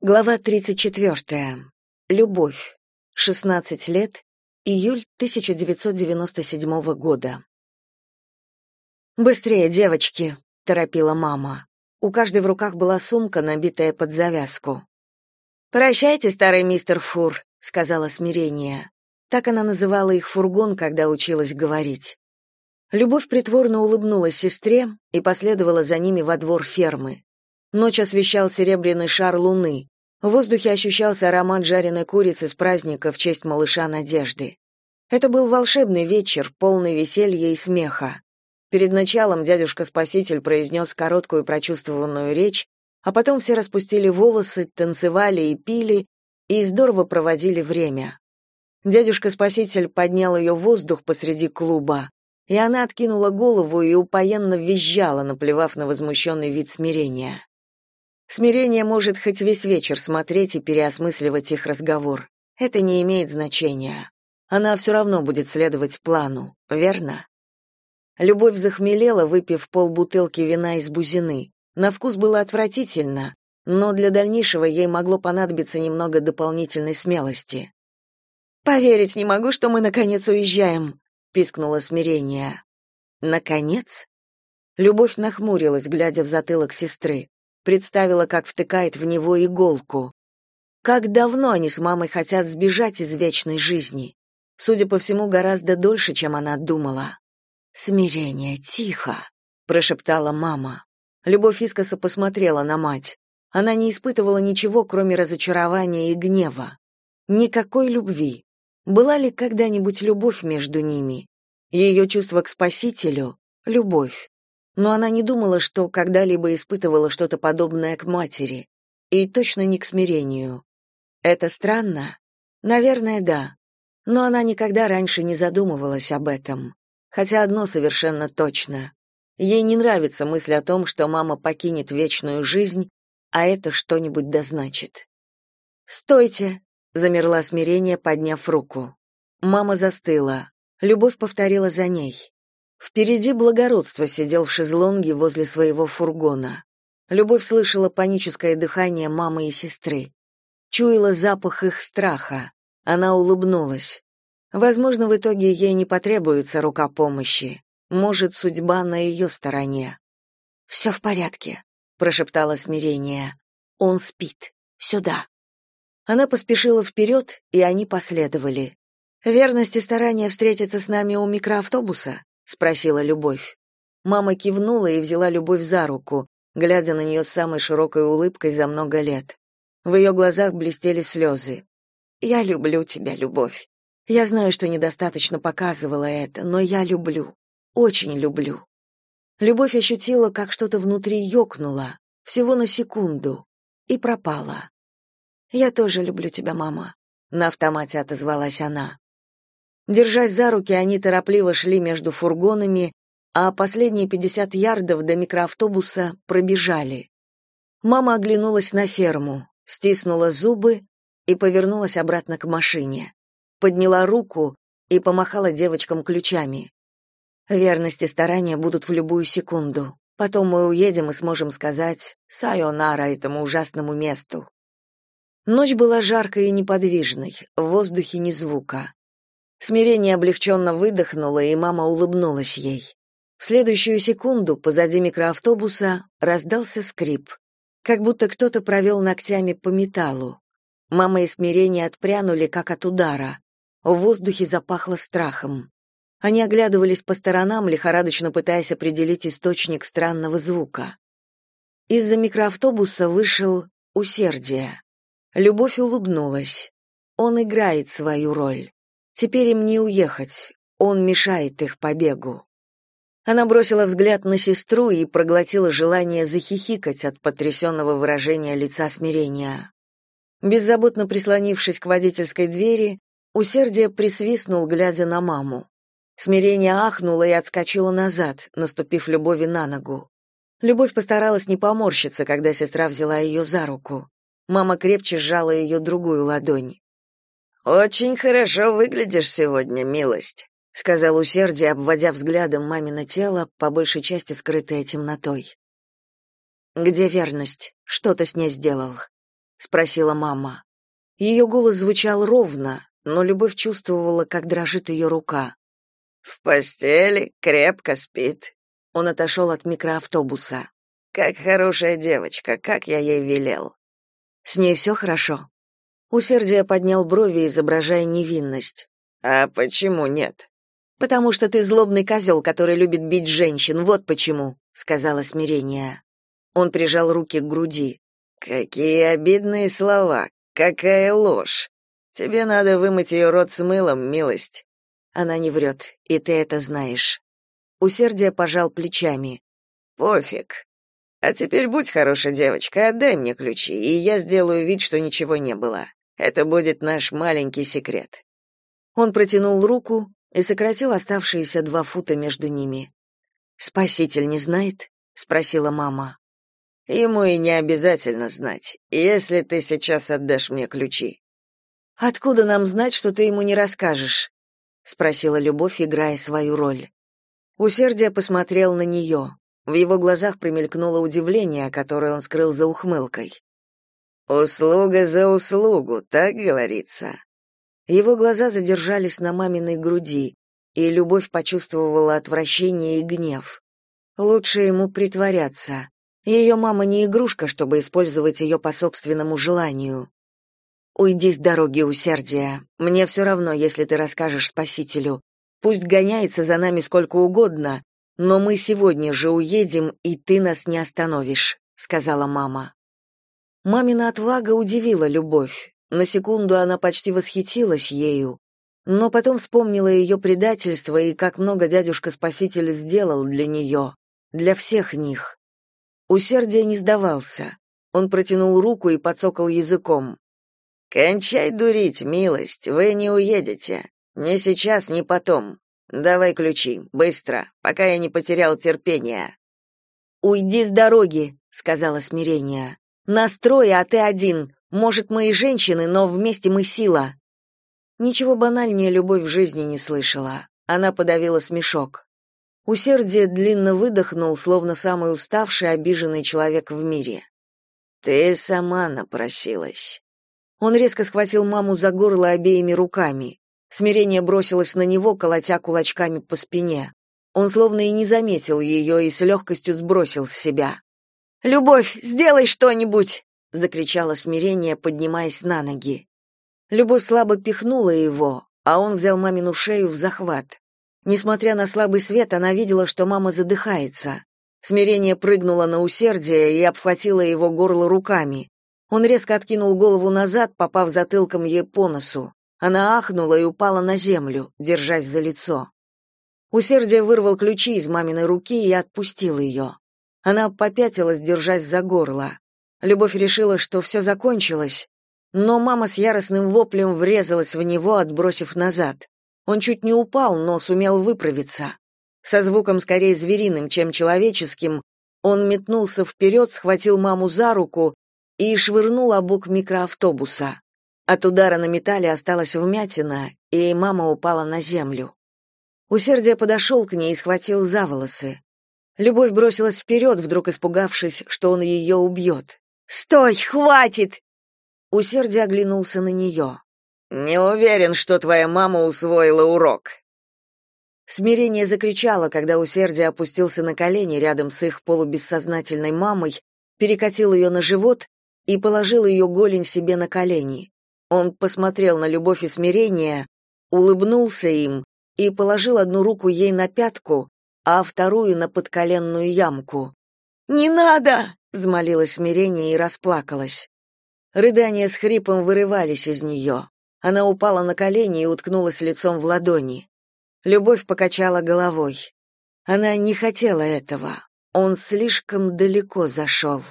Глава 34. Любовь. 16 лет. Июль 1997 года. «Быстрее, девочки!» — торопила мама. У каждой в руках была сумка, набитая под завязку. «Прощайте, старый мистер Фур», — сказала смирение. Так она называла их фургон, когда училась говорить. Любовь притворно улыбнулась сестре и последовала за ними во двор фермы. Ночь освещал серебряный шар луны. В воздухе ощущался аромат жареной курицы с праздника в честь малыша Надежды. Это был волшебный вечер, полный веселья и смеха. Перед началом дядюшка-спаситель произнес короткую прочувствованную речь, а потом все распустили волосы, танцевали и пили, и здорово проводили время. Дядюшка-спаситель поднял ее в воздух посреди клуба, и она откинула голову и упоенно визжала, наплевав на возмущенный вид смирения. Смирение может хоть весь вечер смотреть и переосмысливать их разговор. Это не имеет значения. Она все равно будет следовать плану, верно? Любовь захмелела, выпив полбутылки вина из бузины. На вкус было отвратительно, но для дальнейшего ей могло понадобиться немного дополнительной смелости. «Поверить не могу, что мы наконец уезжаем», — пискнуло смирение. «Наконец?» Любовь нахмурилась, глядя в затылок сестры представила, как втыкает в него иголку. Как давно они с мамой хотят сбежать из вечной жизни. Судя по всему, гораздо дольше, чем она думала. «Смирение, тихо», — прошептала мама. Любовь искоса посмотрела на мать. Она не испытывала ничего, кроме разочарования и гнева. Никакой любви. Была ли когда-нибудь любовь между ними? Ее чувство к Спасителю — любовь но она не думала, что когда-либо испытывала что-то подобное к матери, и точно не к смирению. Это странно? Наверное, да. Но она никогда раньше не задумывалась об этом. Хотя одно совершенно точно. Ей не нравится мысль о том, что мама покинет вечную жизнь, а это что-нибудь дозначит. «Стойте!» — замерла смирение, подняв руку. Мама застыла. Любовь повторила за ней. Впереди благородство сидел в шезлонге возле своего фургона. Любовь слышала паническое дыхание мамы и сестры. Чуяла запах их страха. Она улыбнулась. Возможно, в итоге ей не потребуется рука помощи. Может, судьба на ее стороне. «Все в порядке», — прошептала смирение. «Он спит. Сюда». Она поспешила вперед, и они последовали. Верность и старание встретиться с нами у микроавтобуса спросила Любовь. Мама кивнула и взяла Любовь за руку, глядя на нее с самой широкой улыбкой за много лет. В ее глазах блестели слезы. «Я люблю тебя, Любовь. Я знаю, что недостаточно показывала это, но я люблю. Очень люблю». Любовь ощутила, как что-то внутри ёкнуло, всего на секунду, и пропала. «Я тоже люблю тебя, мама», — на автомате отозвалась она. Держась за руки, они торопливо шли между фургонами, а последние 50 ярдов до микроавтобуса пробежали. Мама оглянулась на ферму, стиснула зубы и повернулась обратно к машине. Подняла руку и помахала девочкам ключами. Верность и старания будут в любую секунду. Потом мы уедем и сможем сказать «Сайонара» этому ужасному месту. Ночь была жаркой и неподвижной, в воздухе ни звука. Смирение облегченно выдохнуло, и мама улыбнулась ей. В следующую секунду позади микроавтобуса раздался скрип, как будто кто-то провел ногтями по металлу. Мама и смирение отпрянули, как от удара. В воздухе запахло страхом. Они оглядывались по сторонам, лихорадочно пытаясь определить источник странного звука. Из-за микроавтобуса вышел усердие. Любовь улыбнулась. Он играет свою роль. Теперь им не уехать, он мешает их побегу. Она бросила взгляд на сестру и проглотила желание захихикать от потрясенного выражения лица смирения. Беззаботно прислонившись к водительской двери, усердие присвистнул, глядя на маму. Смирение ахнуло и отскочило назад, наступив Любови на ногу. Любовь постаралась не поморщиться, когда сестра взяла ее за руку. Мама крепче сжала ее другую ладонь. Очень хорошо выглядишь сегодня, милость, сказал усердие, обводя взглядом мамино тело, по большей части скрытое темнотой. Где верность? Что ты с ней сделал? спросила мама. Ее голос звучал ровно, но Любовь чувствовала, как дрожит ее рука. В постели, крепко спит. Он отошел от микроавтобуса. Как хорошая девочка, как я ей велел. С ней все хорошо. Усердие поднял брови, изображая невинность. А почему нет? Потому что ты злобный козел, который любит бить женщин, вот почему, сказала смирение. Он прижал руки к груди. Какие обидные слова, какая ложь. Тебе надо вымыть ее рот с мылом, милость. Она не врет, и ты это знаешь. Усердие пожал плечами. Пофиг. А теперь будь хорошая девочка, отдай мне ключи, и я сделаю вид, что ничего не было. Это будет наш маленький секрет. Он протянул руку и сократил оставшиеся два фута между ними. Спаситель не знает? спросила мама. Ему и не обязательно знать, если ты сейчас отдашь мне ключи. Откуда нам знать, что ты ему не расскажешь? спросила Любовь, играя свою роль. Усердие посмотрел на нее. В его глазах промелькнуло удивление, которое он скрыл за ухмылкой. Услуга за услугу, так говорится. Его глаза задержались на маминой груди, и Любовь почувствовала отвращение и гнев. Лучше ему притворяться. Ее мама не игрушка, чтобы использовать ее по собственному желанию. Уйди с дороги, усердия. Мне все равно, если ты расскажешь спасителю. Пусть гоняется за нами сколько угодно, но мы сегодня же уедем, и ты нас не остановишь, сказала мама. Мамина отвага удивила любовь. На секунду она почти восхитилась ею, но потом вспомнила ее предательство и как много дядюшка-спаситель сделал для нее, для всех них. Усердие не сдавался. Он протянул руку и подсокал языком. Кончай дурить, милость, вы не уедете. Ни сейчас, ни потом. Давай ключи, быстро, пока я не потерял терпения. Уйди с дороги, сказала смирение. Настрой, а ты один. Может, мы и женщины, но вместе мы сила. Ничего банальнее любовь в жизни не слышала. Она подавила смешок. Усердие длинно выдохнул, словно самый уставший, обиженный человек в мире. Ты сама напросилась. Он резко схватил маму за горло обеими руками. Смирение бросилось на него, колотя кулачками по спине. Он словно и не заметил ее и с легкостью сбросил с себя. «Любовь, сделай что-нибудь!» — закричало смирение, поднимаясь на ноги. Любовь слабо пихнула его, а он взял мамину шею в захват. Несмотря на слабый свет, она видела, что мама задыхается. Смирение прыгнуло на усердие и обхватило его горло руками. Он резко откинул голову назад, попав затылком ей по носу. Она ахнула и упала на землю, держась за лицо. Усердие вырвал ключи из маминой руки и отпустил ее. Она попятилась, держась за горло. Любовь решила, что все закончилось, но мама с яростным воплем врезалась в него, отбросив назад. Он чуть не упал, но сумел выправиться. Со звуком скорее звериным, чем человеческим, он метнулся вперед, схватил маму за руку и швырнул о бок микроавтобуса. От удара на металле осталась вмятина, и мама упала на землю. Усердие подошел к ней и схватил за волосы. Любовь бросилась вперед, вдруг испугавшись, что он ее убьет. «Стой, хватит!» Усердие оглянулся на нее. «Не уверен, что твоя мама усвоила урок». Смирение закричало, когда усердие опустился на колени рядом с их полубессознательной мамой, перекатил ее на живот и положил ее голень себе на колени. Он посмотрел на любовь и смирение, улыбнулся им и положил одну руку ей на пятку, а вторую на подколенную ямку. «Не надо!» — взмолилось смирение и расплакалась. Рыдания с хрипом вырывались из нее. Она упала на колени и уткнулась лицом в ладони. Любовь покачала головой. Она не хотела этого. Он слишком далеко зашел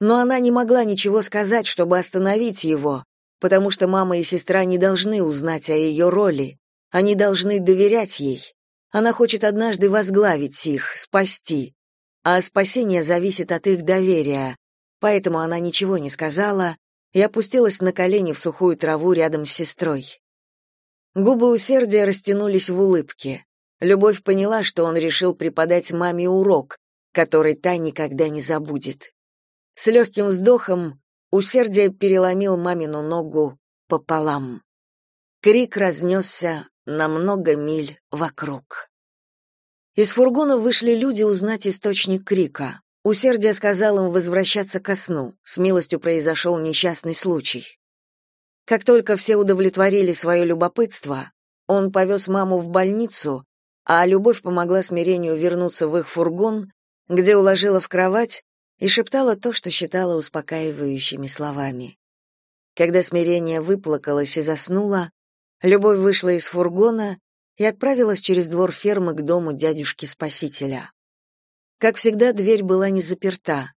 но она не могла ничего сказать, чтобы остановить его, потому что мама и сестра не должны узнать о ее роли. Они должны доверять ей. Она хочет однажды возглавить их, спасти. А спасение зависит от их доверия. Поэтому она ничего не сказала и опустилась на колени в сухую траву рядом с сестрой. Губы усердия растянулись в улыбке. Любовь поняла, что он решил преподать маме урок, который та никогда не забудет. С легким вздохом усердие переломил мамину ногу пополам. Крик разнесся на много миль вокруг. Из фургона вышли люди узнать источник крика. Усердие сказал им возвращаться ко сну. С милостью произошел несчастный случай. Как только все удовлетворили свое любопытство, он повез маму в больницу, а любовь помогла смирению вернуться в их фургон, где уложила в кровать и шептала то, что считала успокаивающими словами. Когда смирение выплакалось и заснула, любовь вышла из фургона и отправилась через двор фермы к дому дядюшки-спасителя. Как всегда, дверь была не заперта.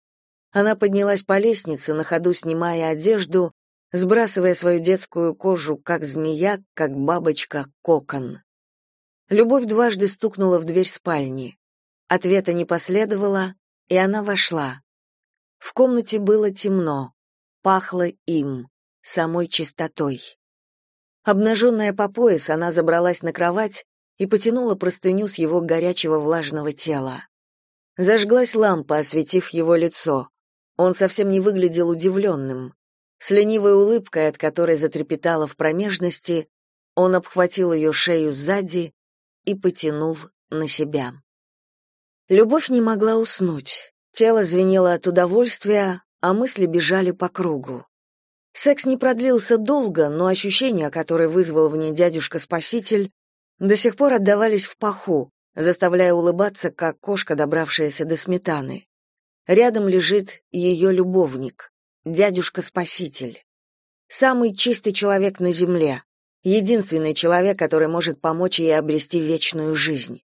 Она поднялась по лестнице, на ходу снимая одежду, сбрасывая свою детскую кожу, как змея, как бабочка, кокон. Любовь дважды стукнула в дверь спальни. Ответа не последовало, и она вошла. В комнате было темно, пахло им, самой чистотой. Обнаженная по пояс, она забралась на кровать и потянула простыню с его горячего влажного тела. Зажглась лампа, осветив его лицо. Он совсем не выглядел удивленным. С ленивой улыбкой, от которой затрепетала в промежности, он обхватил ее шею сзади и потянул на себя. Любовь не могла уснуть. Тело звенело от удовольствия, а мысли бежали по кругу. Секс не продлился долго, но ощущения, которые вызвал в ней дядюшка-спаситель, до сих пор отдавались в паху, заставляя улыбаться, как кошка, добравшаяся до сметаны. Рядом лежит ее любовник, дядюшка-спаситель. Самый чистый человек на земле, единственный человек, который может помочь ей обрести вечную жизнь.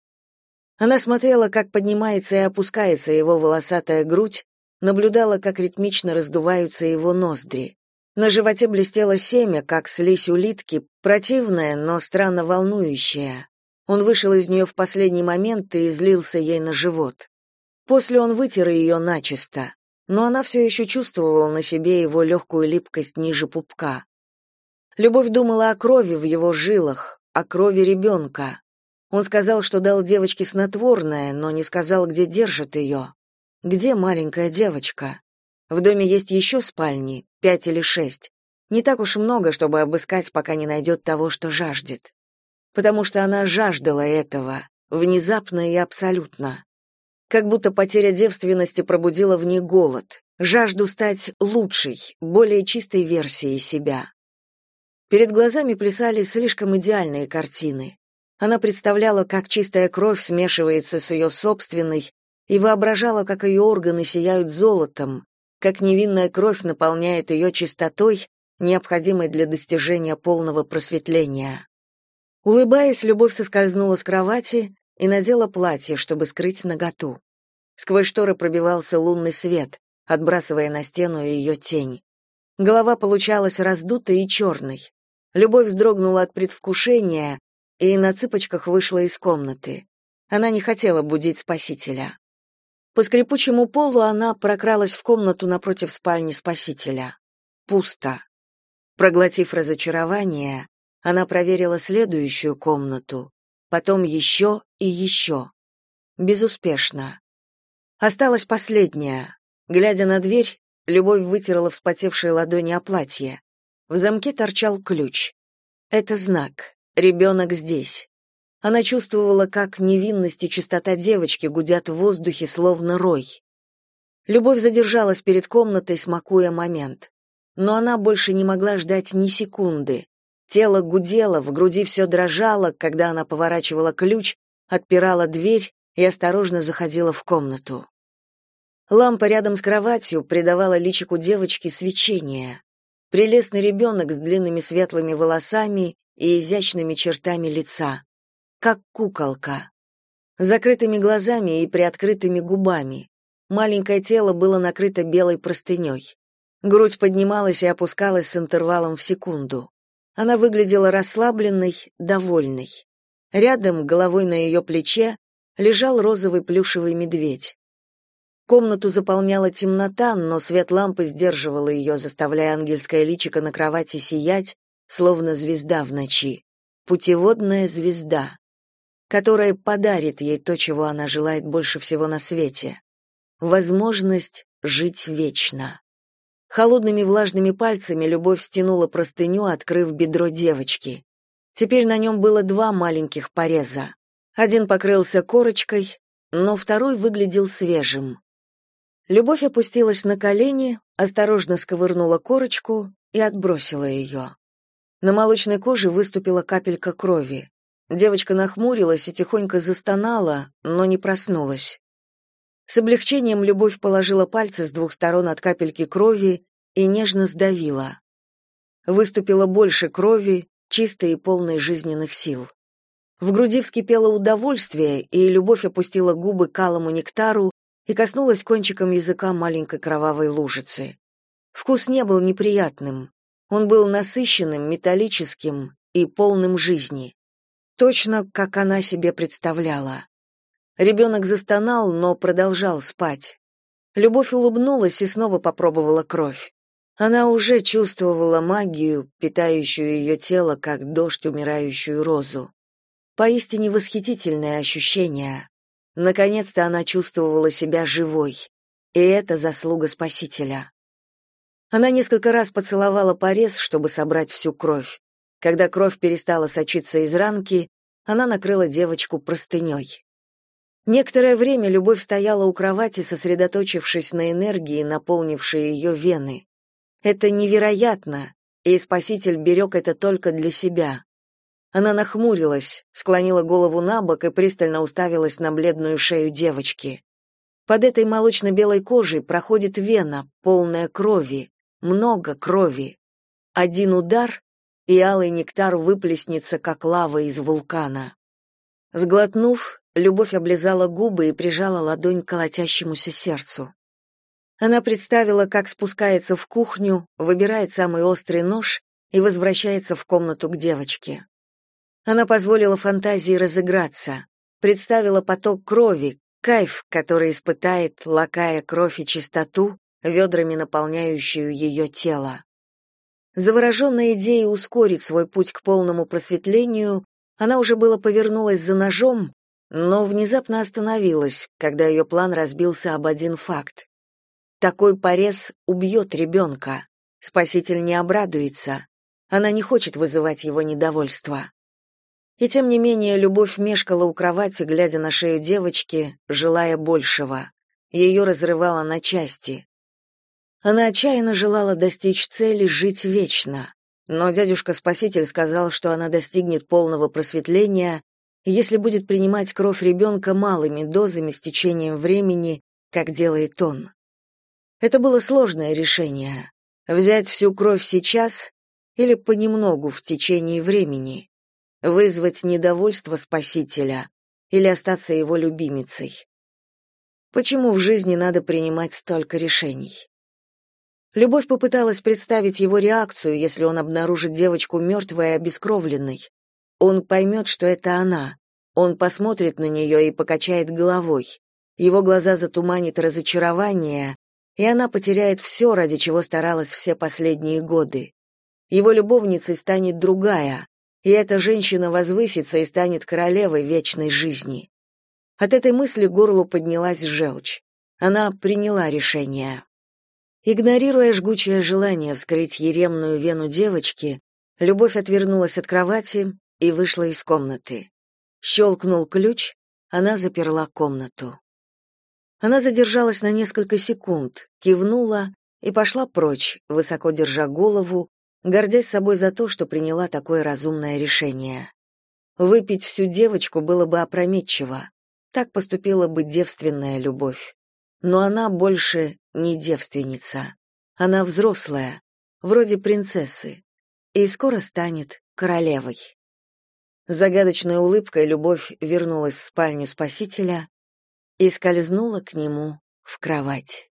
Она смотрела, как поднимается и опускается его волосатая грудь, наблюдала, как ритмично раздуваются его ноздри. На животе блестело семя, как слизь улитки, противное, но странно волнующее. Он вышел из нее в последний момент и излился ей на живот. После он вытер ее начисто, но она все еще чувствовала на себе его легкую липкость ниже пупка. Любовь думала о крови в его жилах, о крови ребенка. Он сказал, что дал девочке снотворное, но не сказал, где держит ее. Где маленькая девочка? В доме есть еще спальни, пять или шесть. Не так уж много, чтобы обыскать, пока не найдет того, что жаждет потому что она жаждала этого, внезапно и абсолютно. Как будто потеря девственности пробудила в ней голод, жажду стать лучшей, более чистой версией себя. Перед глазами плясали слишком идеальные картины. Она представляла, как чистая кровь смешивается с ее собственной, и воображала, как ее органы сияют золотом, как невинная кровь наполняет ее чистотой, необходимой для достижения полного просветления. Улыбаясь, Любовь соскользнула с кровати и надела платье, чтобы скрыть наготу. Сквозь шторы пробивался лунный свет, отбрасывая на стену ее тень. Голова получалась раздутой и черной. Любовь вздрогнула от предвкушения и на цыпочках вышла из комнаты. Она не хотела будить спасителя. По скрипучему полу она прокралась в комнату напротив спальни спасителя. Пусто. Проглотив разочарование, она проверила следующую комнату, потом еще и еще. Безуспешно. Осталась последняя. Глядя на дверь, Любовь вытерла вспотевшие ладони о платье. В замке торчал ключ. Это знак. Ребенок здесь. Она чувствовала, как невинность и чистота девочки гудят в воздухе, словно рой. Любовь задержалась перед комнатой, смакуя момент. Но она больше не могла ждать ни секунды. Тело гудело, в груди все дрожало, когда она поворачивала ключ, отпирала дверь и осторожно заходила в комнату. Лампа рядом с кроватью придавала личику девочки свечение. Прелестный ребенок с длинными светлыми волосами и изящными чертами лица. Как куколка. Закрытыми глазами и приоткрытыми губами. Маленькое тело было накрыто белой простыней. Грудь поднималась и опускалась с интервалом в секунду. Она выглядела расслабленной, довольной. Рядом, головой на ее плече, лежал розовый плюшевый медведь. Комнату заполняла темнота, но свет лампы сдерживал ее, заставляя ангельское личико на кровати сиять, словно звезда в ночи. Путеводная звезда, которая подарит ей то, чего она желает больше всего на свете. Возможность жить вечно. Холодными влажными пальцами Любовь стянула простыню, открыв бедро девочки. Теперь на нем было два маленьких пореза. Один покрылся корочкой, но второй выглядел свежим. Любовь опустилась на колени, осторожно сковырнула корочку и отбросила ее. На молочной коже выступила капелька крови. Девочка нахмурилась и тихонько застонала, но не проснулась. С облегчением Любовь положила пальцы с двух сторон от капельки крови и нежно сдавила. Выступило больше крови, чистой и полной жизненных сил. В груди вскипело удовольствие, и любовь опустила губы к алому нектару и коснулась кончиком языка маленькой кровавой лужицы. Вкус не был неприятным. Он был насыщенным, металлическим и полным жизни. Точно, как она себе представляла. Ребенок застонал, но продолжал спать. Любовь улыбнулась и снова попробовала кровь. Она уже чувствовала магию, питающую ее тело, как дождь умирающую розу. Поистине восхитительное ощущение. Наконец-то она чувствовала себя живой, и это заслуга Спасителя. Она несколько раз поцеловала порез, чтобы собрать всю кровь. Когда кровь перестала сочиться из ранки, она накрыла девочку простыней. Некоторое время Любовь стояла у кровати, сосредоточившись на энергии, наполнившей ее вены. Это невероятно, и Спаситель берег это только для себя. Она нахмурилась, склонила голову на бок и пристально уставилась на бледную шею девочки. Под этой молочно-белой кожей проходит вена, полная крови, много крови. Один удар, и алый нектар выплеснется, как лава из вулкана. Сглотнув, Любовь облизала губы и прижала ладонь к колотящемуся сердцу. Она представила, как спускается в кухню, выбирает самый острый нож и возвращается в комнату к девочке. Она позволила фантазии разыграться, представила поток крови, кайф, который испытает, лакая кровь и чистоту, ведрами наполняющую ее тело. Завороженная идеей ускорить свой путь к полному просветлению, она уже было повернулась за ножом, но внезапно остановилась, когда ее план разбился об один факт. Такой порез убьет ребенка. Спаситель не обрадуется. Она не хочет вызывать его недовольство. И тем не менее любовь мешкала у кровати, глядя на шею девочки, желая большего. Ее разрывало на части. Она отчаянно желала достичь цели жить вечно. Но дядюшка-спаситель сказал, что она достигнет полного просветления, если будет принимать кровь ребенка малыми дозами с течением времени, как делает он. Это было сложное решение. Взять всю кровь сейчас или понемногу в течение времени вызвать недовольство спасителя или остаться его любимицей. Почему в жизни надо принимать столько решений? Любовь попыталась представить его реакцию, если он обнаружит девочку мертвой и обескровленной. Он поймет, что это она. Он посмотрит на нее и покачает головой. Его глаза затуманит разочарование, и она потеряет все, ради чего старалась все последние годы. Его любовницей станет другая, и эта женщина возвысится и станет королевой вечной жизни. От этой мысли горлу поднялась желчь. Она приняла решение. Игнорируя жгучее желание вскрыть еремную вену девочки, Любовь отвернулась от кровати и вышла из комнаты. Щелкнул ключ, она заперла комнату. Она задержалась на несколько секунд, кивнула и пошла прочь, высоко держа голову, гордясь собой за то, что приняла такое разумное решение. Выпить всю девочку было бы опрометчиво. Так поступила бы девственная любовь. Но она больше не девственница. Она взрослая, вроде принцессы, и скоро станет королевой. Загадочной улыбкой любовь вернулась в спальню спасителя и скользнула к нему в кровать.